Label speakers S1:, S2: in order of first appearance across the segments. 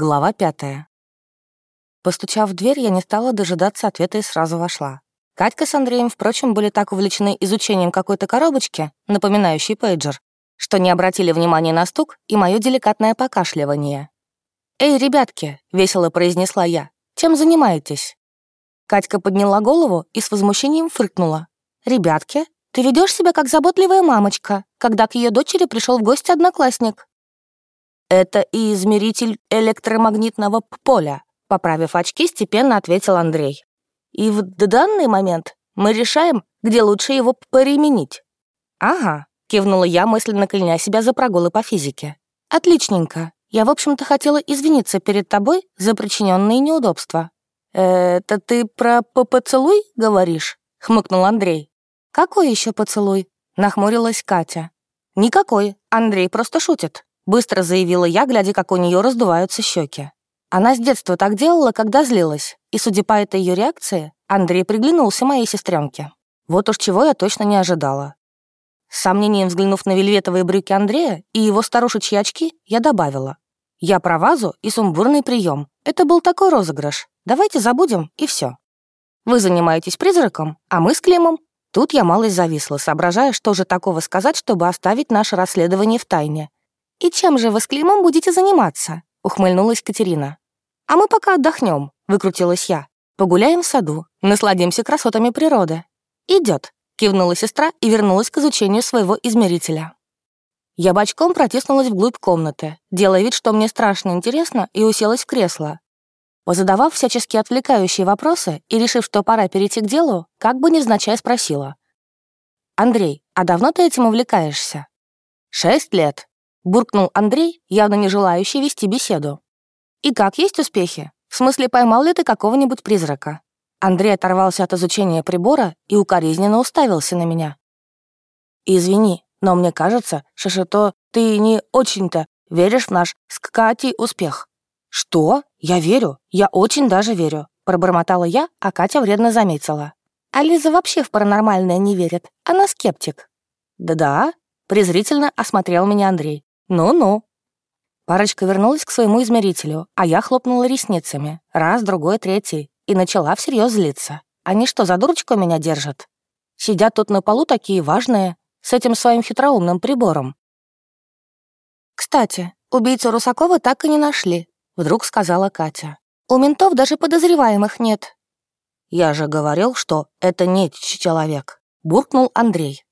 S1: Глава пятая. Постучав в дверь, я не стала дожидаться ответа и сразу вошла. Катька с Андреем, впрочем, были так увлечены изучением какой-то коробочки, напоминающей пейджер, что не обратили внимания на стук и мое деликатное покашливание. «Эй, ребятки!» — весело произнесла я. «Чем занимаетесь?» Катька подняла голову и с возмущением фыркнула. «Ребятки, ты ведешь себя как заботливая мамочка, когда к ее дочери пришел в гости одноклассник». «Это и измеритель электромагнитного поля», поправив очки, степенно ответил Андрей. «И в данный момент мы решаем, где лучше его применить». «Ага», — кивнула я, мысленно кляня себя за прогулы по физике. «Отличненько. Я, в общем-то, хотела извиниться перед тобой за причиненные неудобства». «Это ты про поцелуй говоришь?» — хмыкнул Андрей. «Какой еще поцелуй?» — нахмурилась Катя. «Никакой, Андрей просто шутит», — быстро заявила я, глядя, как у нее раздуваются щеки. Она с детства так делала, когда злилась, и, судя по этой ее реакции, Андрей приглянулся моей сестренке. Вот уж чего я точно не ожидала. С сомнением взглянув на вельветовые брюки Андрея и его старушечьи очки, я добавила. «Я про вазу и сумбурный прием. Это был такой розыгрыш. Давайте забудем, и все. Вы занимаетесь призраком, а мы с Климом Тут я малость зависла, соображая, что же такого сказать, чтобы оставить наше расследование в тайне. «И чем же вы с Климом будете заниматься?» — ухмыльнулась Катерина. «А мы пока отдохнем», — выкрутилась я. «Погуляем в саду, насладимся красотами природы». Идет, кивнула сестра и вернулась к изучению своего измерителя. Я бочком протиснулась вглубь комнаты, делая вид, что мне страшно интересно, и уселась в кресло. Позадавав всячески отвлекающие вопросы и решив, что пора перейти к делу, как бы невзначай спросила. «Андрей, а давно ты этим увлекаешься?» «Шесть лет», — буркнул Андрей, явно не желающий вести беседу. «И как, есть успехи? В смысле, поймал ли ты какого-нибудь призрака?» Андрей оторвался от изучения прибора и укоризненно уставился на меня. «Извини, но мне кажется, что ты не очень-то веришь в наш с Катей успех». «Что? Я верю. Я очень даже верю», — пробормотала я, а Катя вредно заметила. «А вообще в паранормальное не верит. Она скептик». «Да-да», — презрительно осмотрел меня Андрей. «Ну-ну». Парочка вернулась к своему измерителю, а я хлопнула ресницами. Раз, другой, третий. И начала всерьез злиться. Они что, за дурочку меня держат? Сидят тут на полу такие важные, с этим своим хитроумным прибором. Кстати, убийцу Русакова так и не нашли, Вдруг сказала Катя. «У ментов даже подозреваемых нет». «Я же говорил, что это не человек», — буркнул Андрей.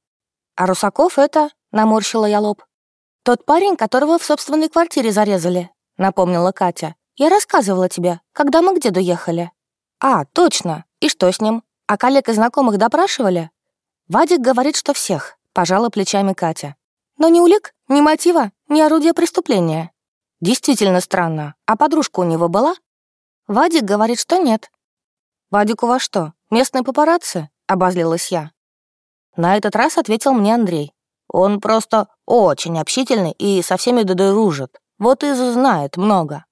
S1: «А Русаков это...» — наморщила я лоб. «Тот парень, которого в собственной квартире зарезали», — напомнила Катя. «Я рассказывала тебе, когда мы к деду ехали». «А, точно. И что с ним? А коллег и знакомых допрашивали?» «Вадик говорит, что всех», — пожала плечами Катя. «Но ни улик, ни мотива, ни орудия преступления». Действительно странно. А подружка у него была? Вадик говорит, что нет. Вадик у вас что, местные папарацци? Обозлилась я. На этот раз ответил мне Андрей. Он просто очень общительный и со всеми дружит. Вот и знает много.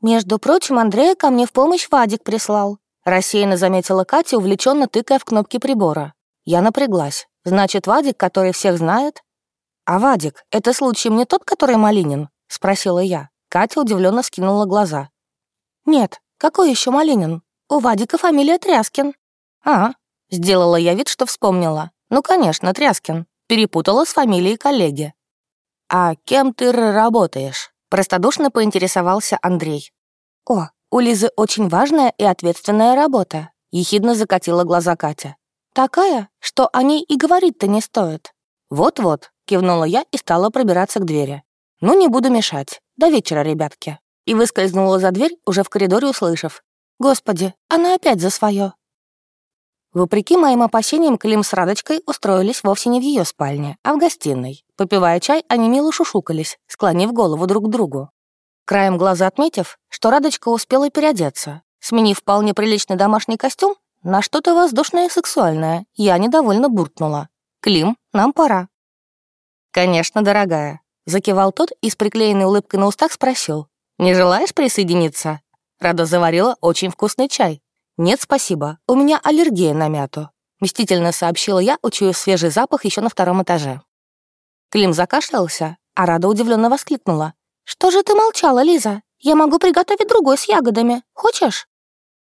S1: Между прочим, Андрея ко мне в помощь Вадик прислал. Рассеянно заметила Катя, увлеченно тыкая в кнопки прибора. Я напряглась. Значит, Вадик, который всех знает? А Вадик, это случай не тот, который Малинин? — спросила я. Катя удивленно скинула глаза. «Нет, какой еще Малинин? У Вадика фамилия Тряскин». «А, сделала я вид, что вспомнила. Ну, конечно, Тряскин. Перепутала с фамилией коллеги». «А кем ты работаешь?» — простодушно поинтересовался Андрей. «О, у Лизы очень важная и ответственная работа», — ехидно закатила глаза Катя. «Такая, что о ней и говорить-то не стоит». «Вот-вот», — кивнула я и стала пробираться к двери. «Ну, не буду мешать. До вечера, ребятки». И выскользнула за дверь, уже в коридоре услышав. «Господи, она опять за свое. Вопреки моим опасениям, Клим с Радочкой устроились вовсе не в ее спальне, а в гостиной. Попивая чай, они мило шушукались, склонив голову друг к другу. Краем глаза отметив, что Радочка успела переодеться, сменив вполне приличный домашний костюм на что-то воздушное и сексуальное, я недовольно буркнула. «Клим, нам пора». «Конечно, дорогая», Закивал тот и с приклеенной улыбкой на устах спросил. «Не желаешь присоединиться?» Рада заварила очень вкусный чай. «Нет, спасибо, у меня аллергия на мяту», мстительно сообщила я, учуяв свежий запах еще на втором этаже. Клим закашлялся, а Рада удивленно воскликнула. «Что же ты молчала, Лиза? Я могу приготовить другой с ягодами. Хочешь?»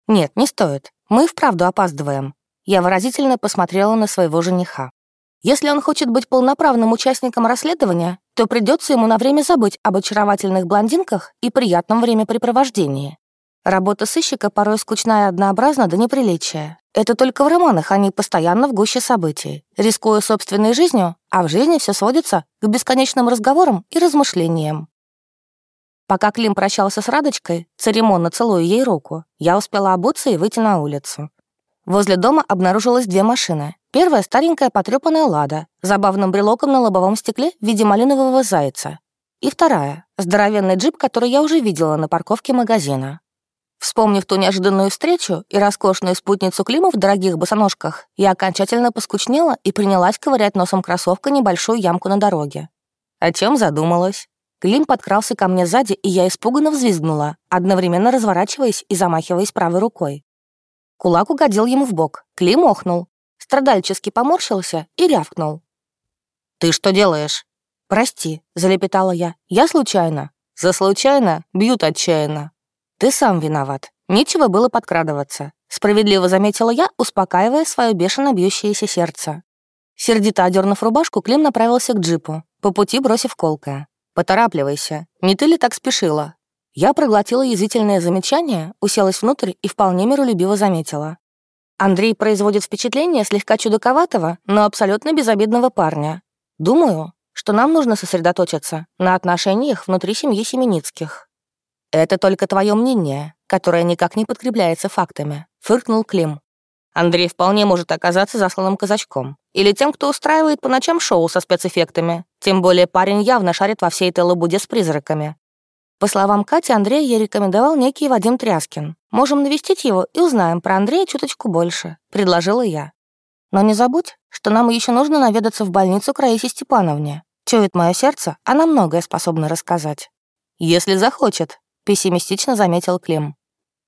S1: «Нет, не стоит. Мы вправду опаздываем». Я выразительно посмотрела на своего жениха. Если он хочет быть полноправным участником расследования, то придется ему на время забыть об очаровательных блондинках и приятном времяпрепровождении. Работа сыщика порой скучна и однообразна до неприличия. Это только в романах они постоянно в гуще событий, рискуя собственной жизнью, а в жизни все сводится к бесконечным разговорам и размышлениям. Пока Клим прощался с Радочкой, церемонно целуя ей руку, я успела обуться и выйти на улицу. Возле дома обнаружилось две машины. Первая — старенькая потрёпанная «Лада» с забавным брелоком на лобовом стекле в виде малинового зайца. И вторая — здоровенный джип, который я уже видела на парковке магазина. Вспомнив ту неожиданную встречу и роскошную спутницу Клима в дорогих босоножках, я окончательно поскучнела и принялась ковырять носом кроссовка небольшую ямку на дороге. О чем задумалась? Клим подкрался ко мне сзади, и я испуганно взвизгнула, одновременно разворачиваясь и замахиваясь правой рукой. Кулак угодил ему в бок. Клим охнул. Страдальчески поморщился и рявкнул. «Ты что делаешь?» «Прости», — залепетала я. «Я случайно». «За случайно бьют отчаянно». «Ты сам виноват. Нечего было подкрадываться», — справедливо заметила я, успокаивая свое бешено бьющееся сердце. Сердито одернув рубашку, Клим направился к джипу, по пути бросив колкое. «Поторапливайся. Не ты ли так спешила? Я проглотила язвительное замечание, уселась внутрь и вполне миролюбиво заметила. Андрей производит впечатление слегка чудаковатого, но абсолютно безобидного парня. Думаю, что нам нужно сосредоточиться на отношениях внутри семьи Семеницких. «Это только твое мнение, которое никак не подкрепляется фактами», — фыркнул Клим. «Андрей вполне может оказаться засланным казачком. Или тем, кто устраивает по ночам шоу со спецэффектами. Тем более парень явно шарит во всей этой лабуде с призраками. По словам Кати, Андрея ей рекомендовал некий Вадим Тряскин. Можем навестить его и узнаем про Андрея чуточку больше», — предложила я. «Но не забудь, что нам еще нужно наведаться в больницу к Раисе Степановне. Чует мое сердце, она многое способна рассказать». «Если захочет», — пессимистично заметил Клим.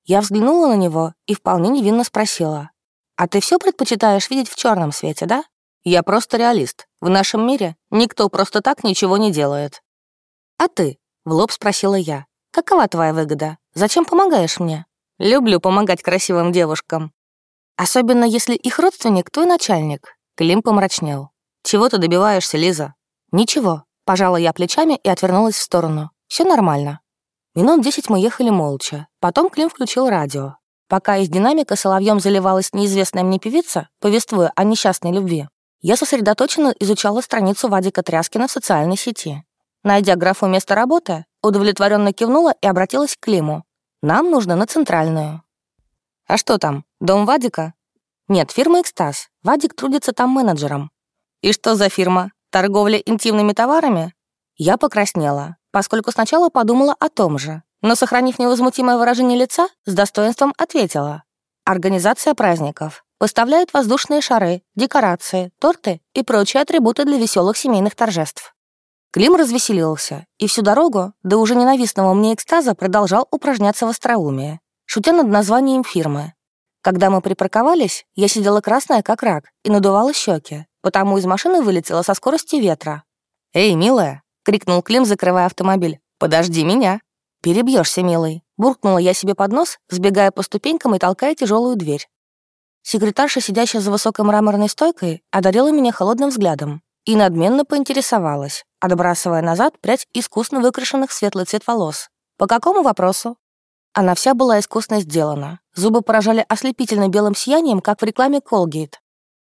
S1: Я взглянула на него и вполне невинно спросила. «А ты все предпочитаешь видеть в черном свете, да?» «Я просто реалист. В нашем мире никто просто так ничего не делает». «А ты?» В лоб спросила я. «Какова твоя выгода? Зачем помогаешь мне?» «Люблю помогать красивым девушкам». «Особенно, если их родственник твой начальник». Клим помрачнел. «Чего ты добиваешься, Лиза?» «Ничего». Пожала я плечами и отвернулась в сторону. Все нормально». Минут десять мы ехали молча. Потом Клим включил радио. Пока из динамика соловьем заливалась неизвестная мне певица, повествуя о несчастной любви, я сосредоточенно изучала страницу Вадика Тряскина в социальной сети. Найдя графу место работы, удовлетворенно кивнула и обратилась к Климу. «Нам нужно на центральную». «А что там, дом Вадика?» «Нет, фирма «Экстаз». Вадик трудится там менеджером». «И что за фирма? Торговля интимными товарами?» Я покраснела, поскольку сначала подумала о том же, но, сохранив невозмутимое выражение лица, с достоинством ответила. «Организация праздников. Поставляют воздушные шары, декорации, торты и прочие атрибуты для веселых семейных торжеств. Клим развеселился, и всю дорогу до уже ненавистного мне экстаза продолжал упражняться в остроумии, шутя над названием фирмы. Когда мы припарковались, я сидела красная, как рак, и надувала щеки, потому из машины вылетела со скоростью ветра. «Эй, милая!» — крикнул Клим, закрывая автомобиль. «Подожди меня!» «Перебьешься, милый!» — буркнула я себе под нос, сбегая по ступенькам и толкая тяжелую дверь. Секретарша, сидящая за высокой мраморной стойкой, одарила меня холодным взглядом и надменно поинтересовалась отбрасывая назад прядь искусно выкрашенных в светлый цвет волос. «По какому вопросу?» Она вся была искусно сделана. Зубы поражали ослепительно белым сиянием, как в рекламе Colgate.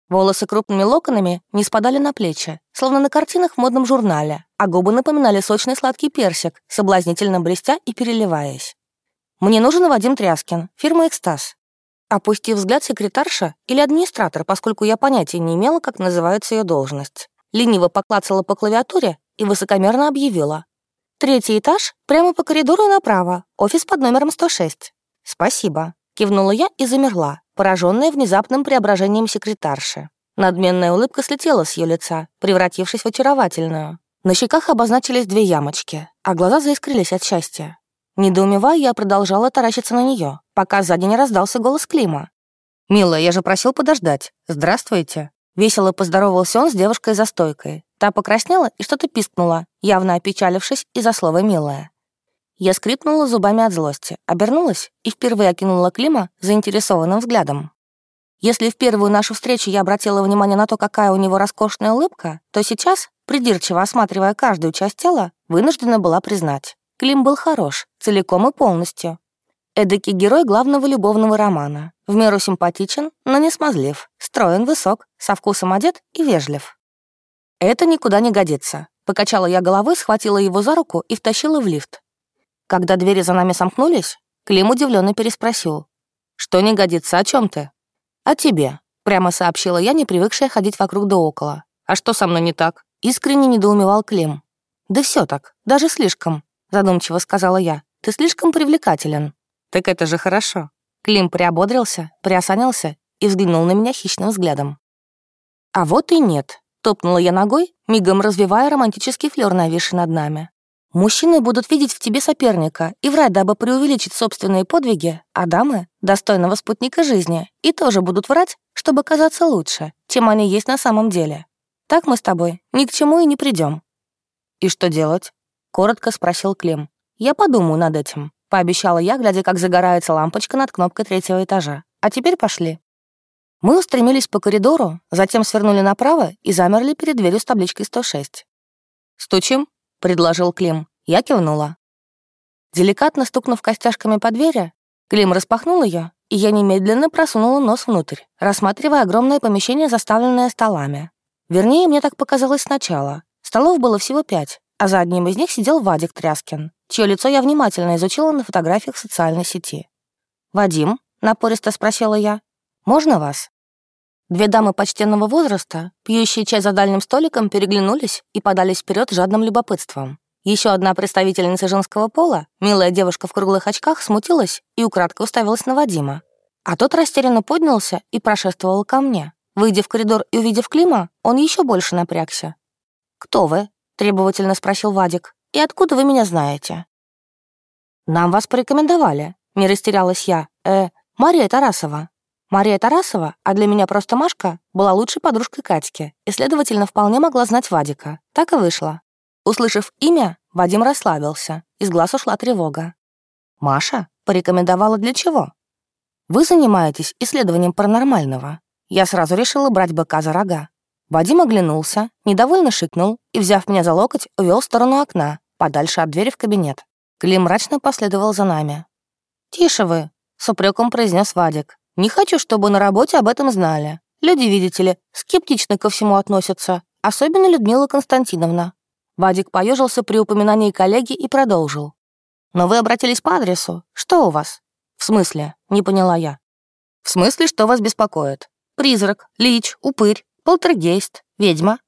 S1: Волосы крупными локонами не спадали на плечи, словно на картинах в модном журнале, а губы напоминали сочный сладкий персик, соблазнительно блестя и переливаясь. «Мне нужен Вадим Тряскин, фирма «Экстаз». Опустив взгляд секретарша или администратор, поскольку я понятия не имела, как называется ее должность. Лениво поклацала по клавиатуре и высокомерно объявила. «Третий этаж, прямо по коридору направо, офис под номером 106». «Спасибо», — кивнула я и замерла, пораженная внезапным преображением секретарши. Надменная улыбка слетела с ее лица, превратившись в очаровательную. На щеках обозначились две ямочки, а глаза заискрились от счастья. Недоумевая, я продолжала таращиться на нее, пока сзади не раздался голос Клима. «Милая, я же просил подождать. Здравствуйте». Весело поздоровался он с девушкой за стойкой. Та покраснела и что-то пискнула, явно опечалившись из-за слова «милая». Я скрипнула зубами от злости, обернулась и впервые окинула Клима заинтересованным взглядом. Если в первую нашу встречу я обратила внимание на то, какая у него роскошная улыбка, то сейчас, придирчиво осматривая каждую часть тела, вынуждена была признать. Клим был хорош, целиком и полностью. Эдакий герой главного любовного романа. В меру симпатичен, но не смазлив, строен, высок, со вкусом одет и вежлив. «Это никуда не годится», — покачала я головой, схватила его за руку и втащила в лифт. Когда двери за нами сомкнулись, Клим удивленно переспросил. «Что не годится, о чем ты?» «О тебе», — прямо сообщила я, не привыкшая ходить вокруг да около. «А что со мной не так?» — искренне недоумевал Клим. «Да все так, даже слишком», — задумчиво сказала я. «Ты слишком привлекателен». «Так это же хорошо». Клим приободрился, приосанился и взглянул на меня хищным взглядом. «А вот и нет», — топнула я ногой, мигом развивая романтический флёр, нависший над нами. Мужчины будут видеть в тебе соперника и врать, дабы преувеличить собственные подвиги, а дамы — достойного спутника жизни, и тоже будут врать, чтобы казаться лучше, чем они есть на самом деле. Так мы с тобой ни к чему и не придем. «И что делать?» — коротко спросил Клим. «Я подумаю над этим», — пообещала я, глядя, как загорается лампочка над кнопкой третьего этажа. «А теперь пошли». Мы устремились по коридору, затем свернули направо и замерли перед дверью с табличкой 106. «Стучим?» — предложил Клим. Я кивнула. Деликатно стукнув костяшками по двери, Клим распахнул ее, и я немедленно просунула нос внутрь, рассматривая огромное помещение, заставленное столами. Вернее, мне так показалось сначала. Столов было всего пять, а за одним из них сидел Вадик Тряскин, чье лицо я внимательно изучила на фотографиях социальной сети. «Вадим?» — напористо спросила я. «Можно вас?» Две дамы почтенного возраста, пьющие чай за дальним столиком, переглянулись и подались вперед жадным любопытством. Еще одна представительница женского пола, милая девушка в круглых очках, смутилась и украдкой уставилась на Вадима. А тот растерянно поднялся и прошествовал ко мне. Выйдя в коридор и увидев Клима, он еще больше напрягся. «Кто вы?» — требовательно спросил Вадик. «И откуда вы меня знаете?» «Нам вас порекомендовали», — не растерялась я. «Э, Мария Тарасова». Мария Тарасова, а для меня просто Машка, была лучшей подружкой Катьки и, следовательно, вполне могла знать Вадика. Так и вышло. Услышав имя, Вадим расслабился, из глаз ушла тревога. «Маша? Порекомендовала для чего?» «Вы занимаетесь исследованием паранормального». Я сразу решила брать быка за рога. Вадим оглянулся, недовольно шикнул и, взяв меня за локоть, увел в сторону окна, подальше от двери в кабинет. Клим мрачно последовал за нами. «Тише вы», — с упреком произнес Вадик. Не хочу, чтобы на работе об этом знали. Люди, видите ли, скептично ко всему относятся, особенно Людмила Константиновна. Вадик поежился при упоминании коллеги и продолжил. «Но вы обратились по адресу. Что у вас?» «В смысле?» — не поняла я. «В смысле, что вас беспокоит? Призрак, лич, упырь, полтергейст, ведьма?»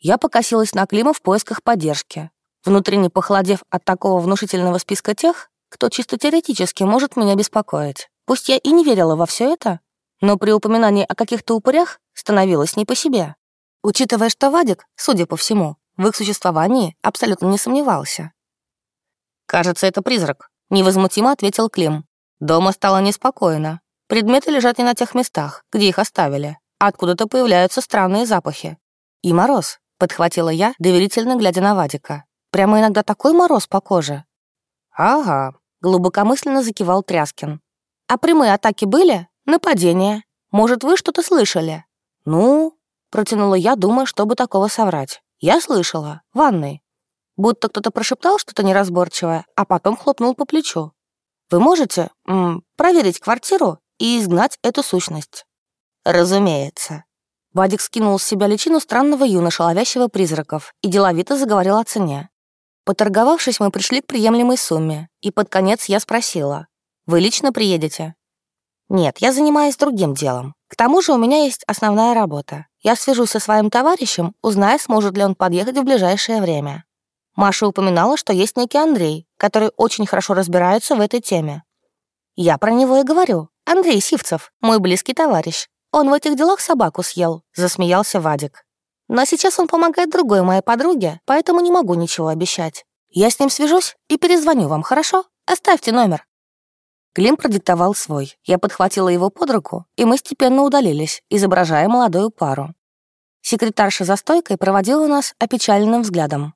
S1: Я покосилась на Клима в поисках поддержки, внутренне похолодев от такого внушительного списка тех, кто чисто теоретически может меня беспокоить. Пусть я и не верила во все это, но при упоминании о каких-то упырях становилось не по себе. Учитывая, что Вадик, судя по всему, в их существовании абсолютно не сомневался. «Кажется, это призрак», — невозмутимо ответил Клим. «Дома стало неспокойно. Предметы лежат не на тех местах, где их оставили. Откуда-то появляются странные запахи. И мороз», — подхватила я, доверительно глядя на Вадика. «Прямо иногда такой мороз по коже». «Ага», — глубокомысленно закивал Тряскин. А прямые атаки были? Нападения? Может, вы что-то слышали?» «Ну...» — протянула я, думая, чтобы такого соврать. «Я слышала. В ванной. Будто кто-то прошептал что-то неразборчивое, а потом хлопнул по плечу. Вы можете м, проверить квартиру и изгнать эту сущность?» «Разумеется». Вадик скинул с себя личину странного юноша, ловящего призраков, и деловито заговорил о цене. Поторговавшись, мы пришли к приемлемой сумме, и под конец я спросила. Вы лично приедете?» «Нет, я занимаюсь другим делом. К тому же у меня есть основная работа. Я свяжусь со своим товарищем, узнаю, сможет ли он подъехать в ближайшее время». Маша упоминала, что есть некий Андрей, который очень хорошо разбирается в этой теме. «Я про него и говорю. Андрей Сивцев, мой близкий товарищ. Он в этих делах собаку съел», — засмеялся Вадик. «Но сейчас он помогает другой моей подруге, поэтому не могу ничего обещать. Я с ним свяжусь и перезвоню вам, хорошо? Оставьте номер». Клим продиктовал свой. Я подхватила его под руку, и мы степенно удалились, изображая молодую пару. Секретарша за стойкой проводила нас опечаленным взглядом.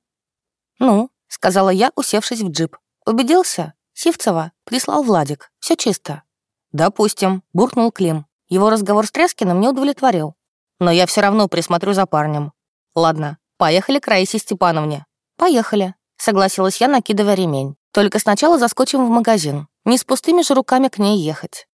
S1: «Ну», — сказала я, усевшись в джип, Убедился? Сивцева прислал Владик. Все чисто. Допустим, буркнул Клим. Его разговор с Трескиным не удовлетворил. Но я все равно присмотрю за парнем. Ладно, поехали к Раисе Степановне. Поехали, согласилась я, накидывая ремень. Только сначала заскочим в магазин. Не с пустыми же руками к ней ехать.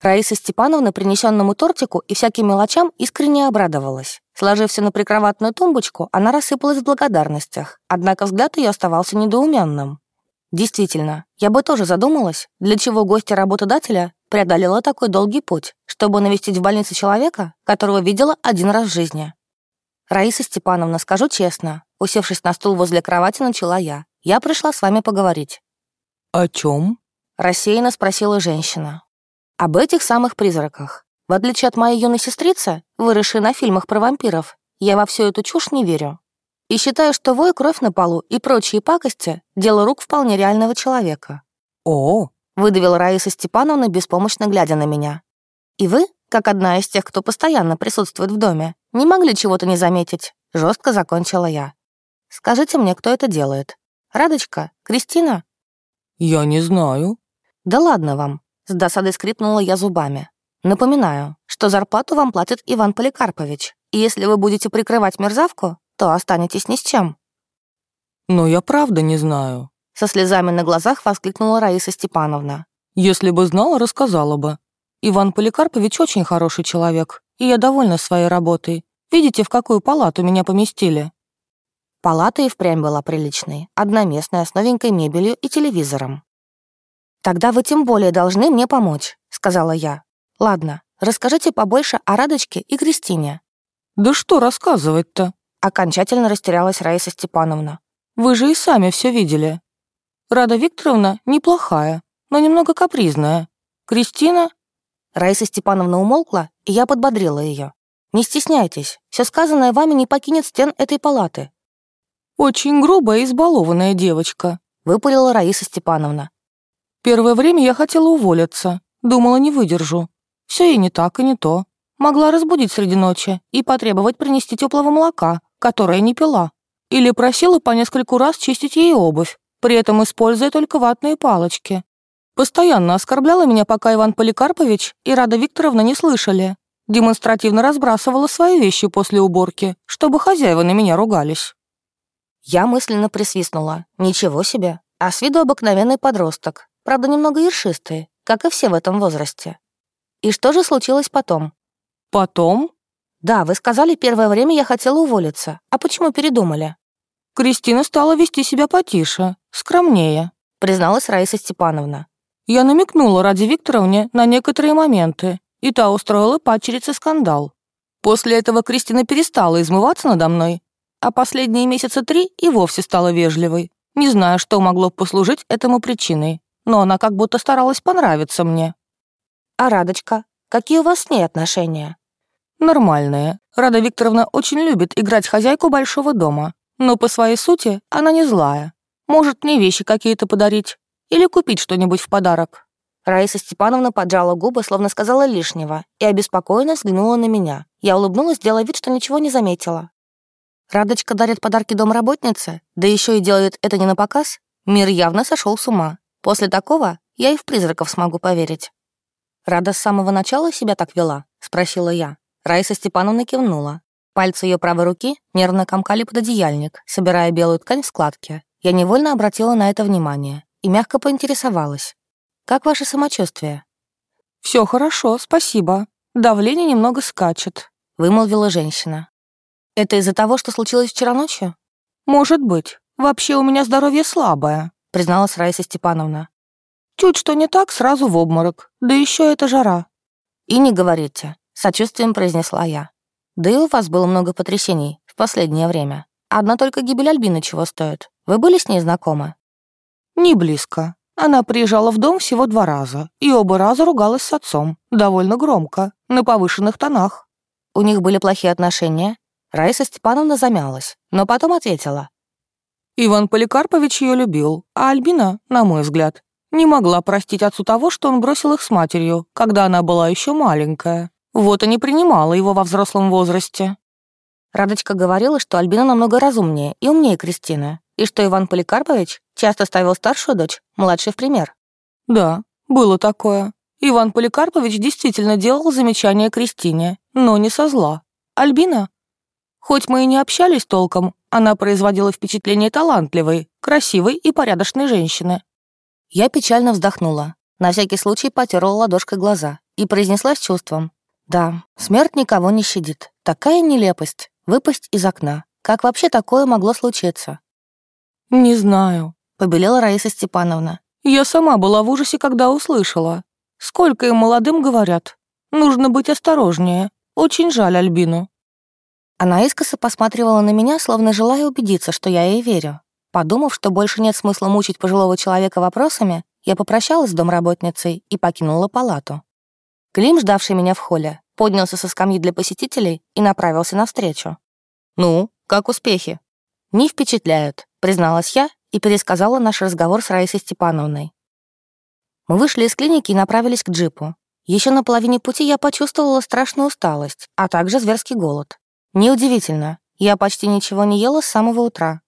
S1: Раиса Степановна принесенному тортику и всяким мелочам искренне обрадовалась. Сложив все на прикроватную тумбочку, она рассыпалась в благодарностях, однако взгляд ее оставался недоуменным. Действительно, я бы тоже задумалась, для чего гостья работодателя преодолела такой долгий путь, чтобы навестить в больнице человека, которого видела один раз в жизни. «Раиса Степановна, скажу честно», усевшись на стул возле кровати, начала я. «Я пришла с вами поговорить».
S2: «О чем?
S1: Рассеянно спросила женщина об этих самых призраках. В отличие от моей юной сестрицы, выросшей на фильмах про вампиров, я во всю эту чушь не верю. И считаю, что вой, кровь на полу и прочие пакости — дело рук вполне реального человека.
S2: «О!»
S1: — выдавила Раиса Степановна, беспомощно глядя на меня. «И вы, как одна из тех, кто постоянно присутствует в доме, не могли чего-то не заметить?» — жестко закончила я. «Скажите мне, кто это делает? Радочка? Кристина?»
S2: «Я не знаю».
S1: «Да ладно вам. С досадой скрипнула я зубами. Напоминаю, что зарплату вам платит Иван Поликарпович, и если вы будете прикрывать мерзавку, то останетесь ни с чем.
S2: Но я правда не знаю.
S1: Со слезами на глазах воскликнула Раиса Степановна.
S2: Если бы знала, рассказала бы. Иван Поликарпович очень хороший человек, и я довольна своей работой. Видите, в какую палату меня поместили?
S1: Палата и впрямь была приличной, одноместная, с новенькой мебелью и телевизором. «Тогда вы тем более должны мне помочь», — сказала я. «Ладно, расскажите побольше о Радочке и Кристине».
S2: «Да что рассказывать-то?»
S1: Окончательно растерялась Раиса Степановна.
S2: «Вы же и сами все видели. Рада Викторовна неплохая, но немного капризная. Кристина...»
S1: Раиса Степановна умолкла, и я подбодрила ее. «Не стесняйтесь, все сказанное вами не покинет стен этой палаты».
S2: «Очень грубая и избалованная девочка», —
S1: выпалила Раиса Степановна.
S2: Первое время я хотела уволиться, думала, не выдержу. Все и не так, и не то. Могла разбудить среди ночи и потребовать принести теплого молока, которое не пила. Или просила по нескольку раз чистить ей обувь, при этом используя только ватные палочки. Постоянно оскорбляла меня, пока Иван Поликарпович и Рада Викторовна не слышали. Демонстративно разбрасывала свои вещи после уборки, чтобы хозяева на меня ругались.
S1: Я мысленно присвистнула. Ничего себе. А с виду обыкновенный подросток. Правда, немного ершистые, как и все в этом возрасте. И что же случилось потом?
S2: Потом?
S1: Да, вы сказали, первое время я хотела уволиться. А почему передумали?
S2: Кристина стала вести себя потише, скромнее,
S1: призналась Раиса Степановна.
S2: Я намекнула ради Викторовне на некоторые моменты, и та устроила падчерице скандал. После этого Кристина перестала измываться надо мной, а последние месяца три и вовсе стала вежливой. Не знаю, что могло послужить этому причиной но она как будто старалась понравиться мне.
S1: А Радочка? Какие у вас с ней отношения?
S2: Нормальные. Рада Викторовна очень любит играть хозяйку большого дома, но по своей сути она не злая. Может мне вещи какие-то подарить или купить что-нибудь в подарок.
S1: Раиса Степановна поджала губы, словно сказала лишнего, и обеспокоенно взглянула на меня. Я улыбнулась, делая вид, что ничего не заметила. Радочка дарит подарки домработнице, да еще и делает это не на показ. Мир явно сошел с ума. После такого я и в призраков смогу поверить». «Рада с самого начала себя так вела?» — спросила я. Раиса Степановна кивнула. Пальцы ее правой руки нервно комкали под одеяльник, собирая белую ткань в складке. Я невольно обратила на это внимание и мягко поинтересовалась. «Как ваше самочувствие?»
S2: Все хорошо, спасибо. Давление немного скачет», — вымолвила женщина.
S1: «Это из-за того, что случилось вчера ночью?»
S2: «Может быть. Вообще у меня здоровье слабое»,
S1: призналась Раиса Степановна.
S2: «Чуть что не так, сразу в обморок. Да еще это жара».
S1: «И не говорите», — сочувствием произнесла я. «Да и у вас было много потрясений в последнее время. Одна только гибель Альбины чего стоит. Вы были с ней знакомы?»
S2: «Не близко. Она приезжала в дом всего два раза, и оба раза ругалась с отцом, довольно громко, на повышенных тонах».
S1: «У них были плохие отношения?» Раиса Степановна замялась, но потом ответила.
S2: Иван Поликарпович ее любил, а Альбина, на мой взгляд, не могла простить отцу того, что он бросил их с матерью, когда она была еще маленькая. Вот и не принимала его во взрослом возрасте.
S1: Радочка говорила, что Альбина намного разумнее и умнее Кристины, и что Иван Поликарпович часто ставил старшую дочь, младший в пример.
S2: Да, было такое. Иван Поликарпович действительно делал замечания Кристине, но не со зла. Альбина? Хоть мы и не общались толком, она производила впечатление талантливой, красивой и порядочной женщины.
S1: Я печально вздохнула, на всякий случай потерла ладошкой глаза и произнесла с чувством. Да, смерть никого не щадит. Такая нелепость. Выпасть из окна. Как вообще такое могло случиться?
S2: «Не знаю», —
S1: побелела Раиса Степановна.
S2: «Я сама была в ужасе, когда услышала. Сколько им молодым говорят. Нужно быть осторожнее. Очень жаль Альбину».
S1: Она искоса посматривала на меня, словно желая убедиться, что я ей верю. Подумав, что больше нет смысла мучить пожилого человека вопросами, я попрощалась с домработницей и покинула палату. Клим, ждавший меня в холле, поднялся со скамьи для посетителей и направился навстречу. «Ну, как успехи?» «Не впечатляют», — призналась я и пересказала наш разговор с Раисой Степановной. Мы вышли из клиники и направились к джипу. Еще на половине пути я почувствовала страшную усталость, а также зверский голод. Неудивительно, я почти ничего не ела с самого утра.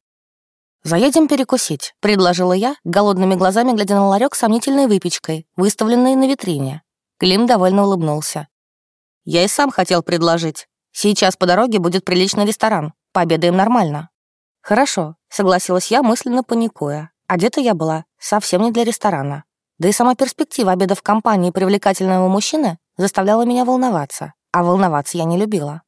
S1: «Заедем перекусить», — предложила я, голодными глазами глядя на ларек с сомнительной выпечкой, выставленной на витрине. Клим довольно улыбнулся. «Я и сам хотел предложить. Сейчас по дороге будет приличный ресторан. Пообедаем нормально». «Хорошо», — согласилась я, мысленно паникуя. Одета я была совсем не для ресторана. Да и сама перспектива обеда в компании привлекательного мужчины заставляла меня волноваться, а волноваться я не любила.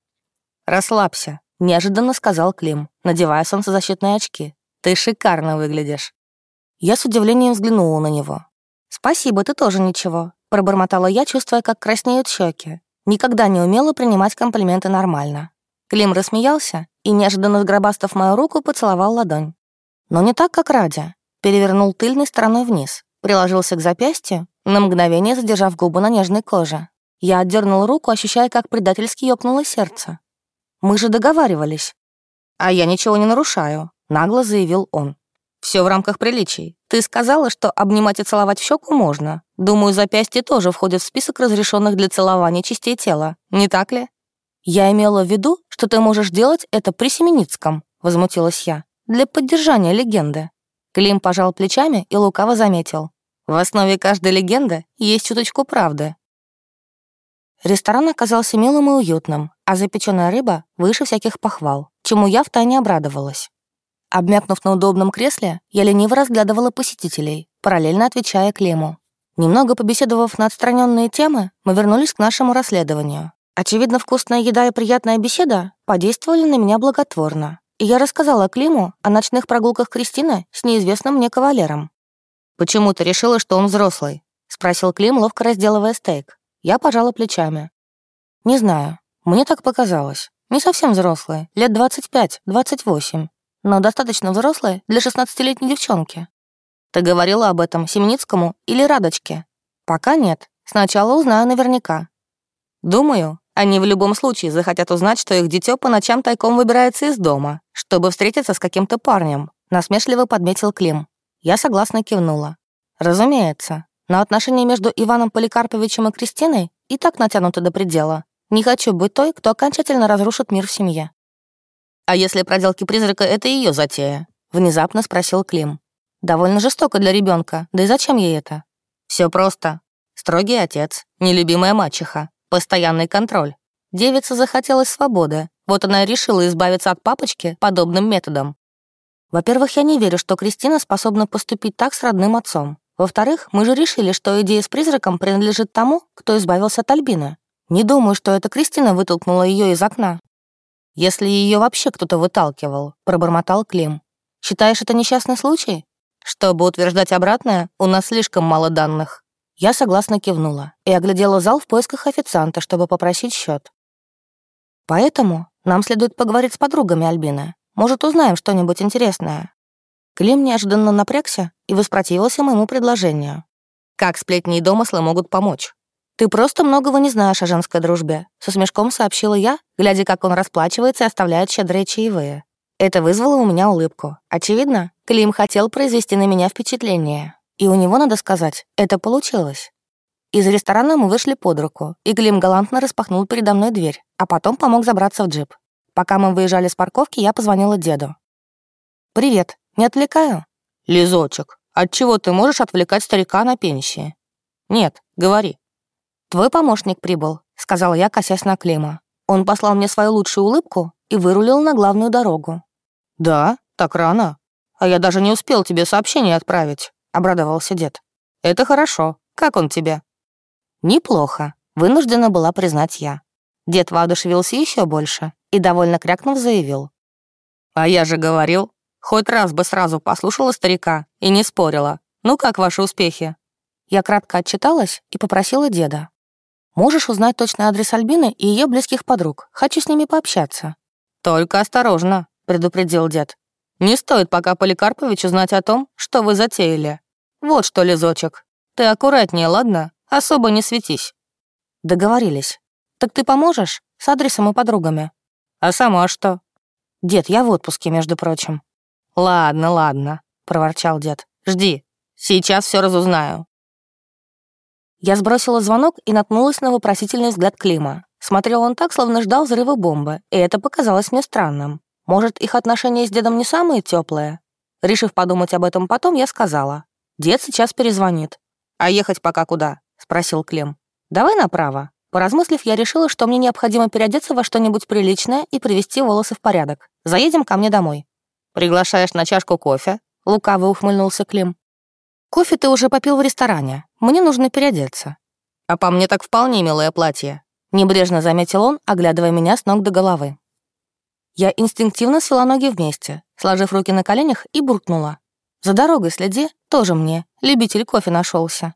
S1: «Расслабься», — неожиданно сказал Клим, надевая солнцезащитные очки. «Ты шикарно выглядишь». Я с удивлением взглянула на него. «Спасибо, ты тоже ничего пробормотала я, чувствуя, как краснеют щеки. Никогда не умела принимать комплименты нормально. Клим рассмеялся и, неожиданно сгробастав мою руку, поцеловал ладонь. Но не так, как Радя. Перевернул тыльной стороной вниз, приложился к запястью, на мгновение задержав губы на нежной коже. Я отдернула руку, ощущая, как предательски ёкнуло сердце. «Мы же договаривались». «А я ничего не нарушаю», — нагло заявил он. Все в рамках приличий. Ты сказала, что обнимать и целовать в щеку можно. Думаю, запястье тоже входит в список разрешенных для целования частей тела. Не так ли? Я имела в виду, что ты можешь делать это при Семеницком, возмутилась я, для поддержания легенды. Клим пожал плечами и лукаво заметил. В основе каждой легенды есть чуточку правды. Ресторан оказался милым и уютным, а запеченная рыба выше всяких похвал, чему я втайне обрадовалась. Обмякнув на удобном кресле, я лениво разглядывала посетителей, параллельно отвечая Клему. Немного побеседовав на отстраненные темы, мы вернулись к нашему расследованию. Очевидно, вкусная еда и приятная беседа подействовали на меня благотворно. И я рассказала Климу о ночных прогулках Кристины с неизвестным мне кавалером. «Почему ты решила, что он взрослый?» — спросил Клим, ловко разделывая стейк. Я пожала плечами. «Не знаю. Мне так показалось. Не совсем взрослый, лет 25-28 но достаточно взрослая для 16-летней девчонки. Ты говорила об этом Семеницкому или Радочке? Пока нет. Сначала узнаю наверняка. Думаю, они в любом случае захотят узнать, что их дитё по ночам тайком выбирается из дома, чтобы встретиться с каким-то парнем, насмешливо подметил Клим. Я согласно кивнула. Разумеется, но отношения между Иваном Поликарповичем и Кристиной и так натянуты до предела. Не хочу быть той, кто окончательно разрушит мир в семье. «А если проделки призрака — это ее затея?» — внезапно спросил Клим. «Довольно жестоко для ребенка. Да и зачем ей это?» Все просто. Строгий отец, нелюбимая мачеха, постоянный контроль. Девица захотелось свободы. Вот она и решила избавиться от папочки подобным методом. Во-первых, я не верю, что Кристина способна поступить так с родным отцом. Во-вторых, мы же решили, что идея с призраком принадлежит тому, кто избавился от Альбины. Не думаю, что это Кристина вытолкнула ее из окна. «Если ее вообще кто-то выталкивал», — пробормотал Клим. «Считаешь это несчастный случай? Чтобы утверждать обратное, у нас слишком мало данных». Я согласно кивнула и оглядела зал в поисках официанта, чтобы попросить счет. «Поэтому нам следует поговорить с подругами Альбины. Может, узнаем что-нибудь интересное». Клим неожиданно напрягся и воспротивился моему предложению. «Как сплетни и домыслы могут помочь?» «Ты просто многого не знаешь о женской дружбе», — со смешком сообщила я, глядя, как он расплачивается и оставляет щедрые чаевые. Это вызвало у меня улыбку. Очевидно, Клим хотел произвести на меня впечатление. И у него, надо сказать, это получилось. Из ресторана мы вышли под руку, и Клим галантно распахнул передо мной дверь, а потом помог забраться в джип. Пока мы выезжали с парковки, я позвонила деду. «Привет, не отвлекаю?»
S2: «Лизочек, от чего ты можешь отвлекать старика на пенсии?» «Нет, говори».
S1: «Твой помощник прибыл», — сказала я, косясь на Клима. Он послал мне свою лучшую улыбку и вырулил на главную дорогу.
S2: «Да? Так рано? А я даже не успел тебе сообщение отправить», — обрадовался дед. «Это хорошо. Как он тебе?»
S1: «Неплохо», — вынуждена была признать я. Дед воодушевился еще больше и, довольно крякнув, заявил.
S2: «А я же говорил, хоть раз бы сразу послушала старика и не спорила. Ну как ваши успехи?»
S1: Я кратко отчиталась и попросила деда. «Можешь узнать точный адрес Альбины и ее близких подруг? Хочу с ними пообщаться».
S2: «Только осторожно», — предупредил дед. «Не стоит пока Поликарповичу знать о том, что вы затеяли. Вот что, Лизочек, ты аккуратнее, ладно? Особо не светись».
S1: Договорились. «Так ты поможешь? С адресом и подругами?»
S2: «А сама что?»
S1: «Дед, я в отпуске, между прочим».
S2: «Ладно, ладно», — проворчал дед. «Жди. Сейчас все разузнаю».
S1: Я сбросила звонок и наткнулась на вопросительный взгляд Клима. Смотрел он так, словно ждал взрыва бомбы, и это показалось мне странным. Может, их отношения с дедом не самые теплые? Решив подумать об этом потом, я сказала. «Дед сейчас перезвонит». «А ехать пока куда?» — спросил Клим. «Давай направо». Поразмыслив, я решила, что мне необходимо переодеться во что-нибудь приличное и привести волосы в порядок. Заедем ко мне домой.
S2: «Приглашаешь на чашку кофе?» — лукаво ухмыльнулся Клим.
S1: «Кофе ты уже попил в ресторане. Мне нужно переодеться».
S2: «А по мне так вполне милое платье», —
S1: небрежно заметил он, оглядывая меня с ног до головы. Я инстинктивно свела ноги вместе, сложив руки на коленях и буркнула. «За дорогой следи, тоже мне, любитель кофе нашелся.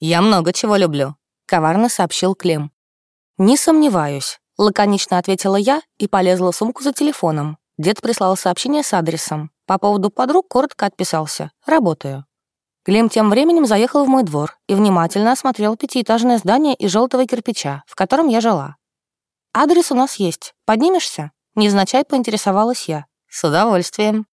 S2: «Я много чего люблю»,
S1: коварно сообщил Клим. «Не сомневаюсь», — лаконично ответила я и полезла в сумку за телефоном. Дед прислал сообщение с адресом. По поводу подруг коротко отписался. «Работаю». Клим тем временем заехал в мой двор и внимательно осмотрел пятиэтажное здание из желтого кирпича, в котором я жила. «Адрес у нас есть. Поднимешься?» Невзначай поинтересовалась я.
S2: «С удовольствием».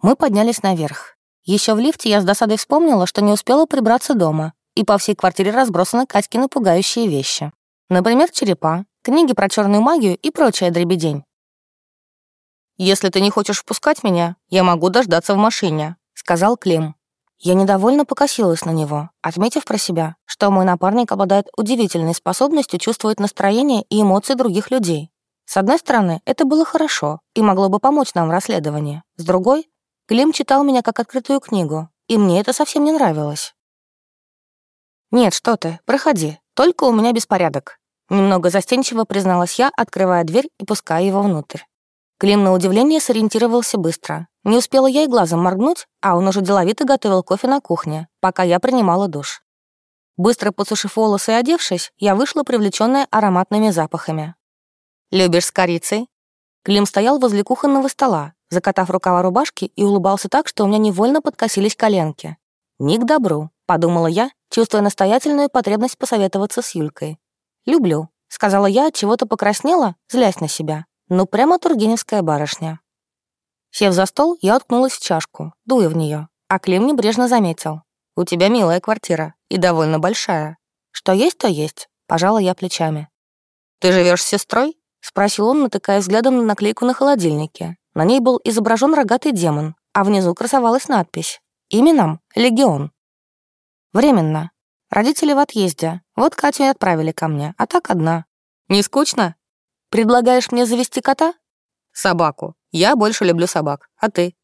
S1: Мы поднялись наверх. Еще в лифте я с досадой вспомнила, что не успела прибраться дома, и по всей квартире разбросаны Катькины пугающие вещи. Например, черепа, книги про черную магию и прочая дребедень.
S2: «Если ты не хочешь впускать меня, я могу дождаться в машине», — сказал Клим.
S1: Я недовольно покосилась на него, отметив про себя, что мой напарник обладает удивительной способностью чувствовать настроение и эмоции других людей. С одной стороны, это было хорошо и могло бы помочь нам в расследовании. С другой, Клим читал меня как открытую книгу, и мне это совсем не нравилось. «Нет, что ты, проходи, только у меня беспорядок», немного застенчиво призналась я, открывая дверь и пуская его внутрь. Клим, на удивление, сориентировался быстро. Не успела я и глазом моргнуть, а он уже деловито готовил кофе на кухне, пока я принимала душ. Быстро подсушив волосы и одевшись, я вышла, привлеченная ароматными запахами. «Любишь с корицей?» Клим стоял возле кухонного стола, закатав рукава рубашки и улыбался так, что у меня невольно подкосились коленки. «Не к добру», — подумала я, чувствуя настоятельную потребность посоветоваться с Юлькой. «Люблю», — сказала я, чего-то покраснела, злясь на себя. Ну, прямо тургеневская барышня. Сев за стол, я уткнулась в чашку, дуя в нее, а Клим небрежно заметил. «У тебя милая квартира и довольно большая. Что есть, то есть», — пожала я плечами.
S2: «Ты живешь с сестрой?»
S1: — спросил он, натыкая взглядом на наклейку на холодильнике. На ней был изображен рогатый демон, а внизу красовалась надпись «Именем Легион». «Временно. Родители в отъезде. Вот Катю и отправили ко мне, а так одна».
S2: «Не скучно?»
S1: «Предлагаешь мне завести кота?»
S2: «Собаку. Я больше люблю собак. А ты?»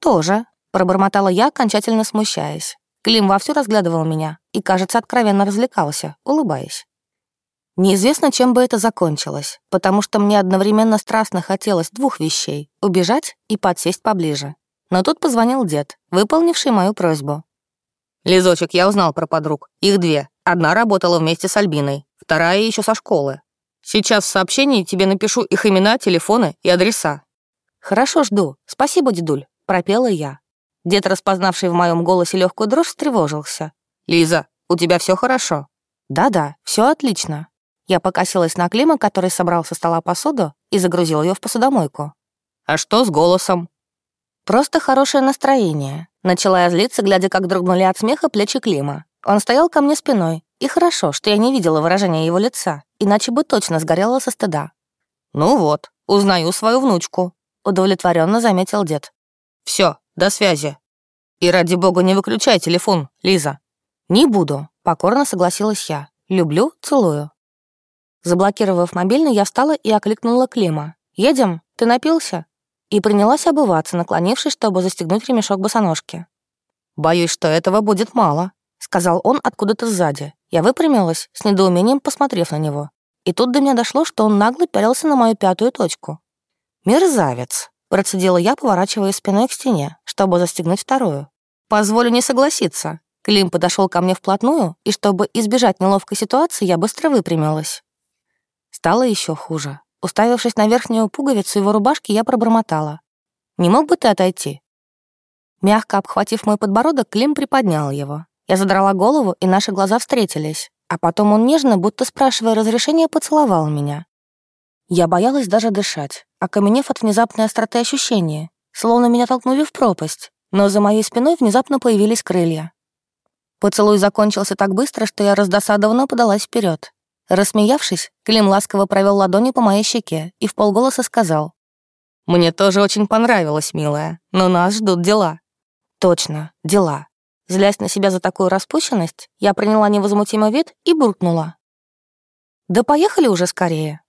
S1: «Тоже», — пробормотала я, окончательно смущаясь. Клим вовсю разглядывал меня и, кажется, откровенно развлекался, улыбаясь. Неизвестно, чем бы это закончилось, потому что мне одновременно страстно хотелось двух вещей — убежать и подсесть поближе. Но тут позвонил дед, выполнивший мою просьбу.
S2: «Лизочек, я узнал про подруг. Их две. Одна работала вместе с Альбиной, вторая еще со школы. Сейчас в сообщении тебе напишу их имена, телефоны и адреса».
S1: «Хорошо, жду. Спасибо, дедуль», — пропела я. Дед, распознавший в моем голосе легкую дрожь, встревожился.
S2: «Лиза, у тебя все хорошо?»
S1: «Да-да, все отлично». Я покосилась на Клима, который собрал со стола посуду и загрузил ее в посудомойку.
S2: «А что с голосом?»
S1: «Просто хорошее настроение», — начала я злиться, глядя, как дрогнули от смеха плечи Клима. Он стоял ко мне спиной, и хорошо, что я не видела выражения его лица, иначе бы точно сгорела со стыда.
S2: «Ну вот,
S1: Узнаю свою внучку», — удовлетворенно заметил дед. Все, до связи. И ради бога не выключай телефон, Лиза». «Не буду», — покорно согласилась я. «Люблю, целую». Заблокировав мобильный, я встала и окликнула Клима. «Едем? Ты напился?» И принялась обуваться, наклонившись, чтобы застегнуть ремешок босоножки. «Боюсь, что этого будет мало», — сказал он откуда-то сзади. Я выпрямилась, с недоумением посмотрев на него. И тут до меня дошло, что он нагло пялился на мою пятую точку. «Мерзавец», — процедила я, поворачивая спиной к стене, чтобы застегнуть вторую. «Позволю не согласиться». Клим подошел ко мне вплотную, и чтобы избежать неловкой ситуации, я быстро выпрямилась. Стало еще хуже. Уставившись на верхнюю пуговицу его рубашки, я пробормотала. «Не мог бы ты отойти?» Мягко обхватив мой подбородок, Клим приподнял его. Я задрала голову, и наши глаза встретились. А потом он нежно, будто спрашивая разрешения, поцеловал меня. Я боялась даже дышать, окаменев от внезапной остроты ощущения, словно меня толкнули в пропасть, но за моей спиной внезапно появились крылья. Поцелуй закончился так быстро, что я раздосадованно подалась вперед. Рассмеявшись, Клим ласково провел ладони по моей щеке и в полголоса сказал. «Мне тоже очень понравилось, милая, но нас ждут дела». «Точно, дела». Злясь на себя за такую распущенность, я приняла невозмутимый вид и буркнула. «Да поехали уже скорее».